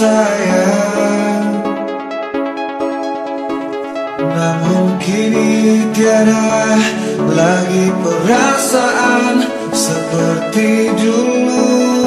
sayang. Namun kini tiada lagi perasaan seperti dulu.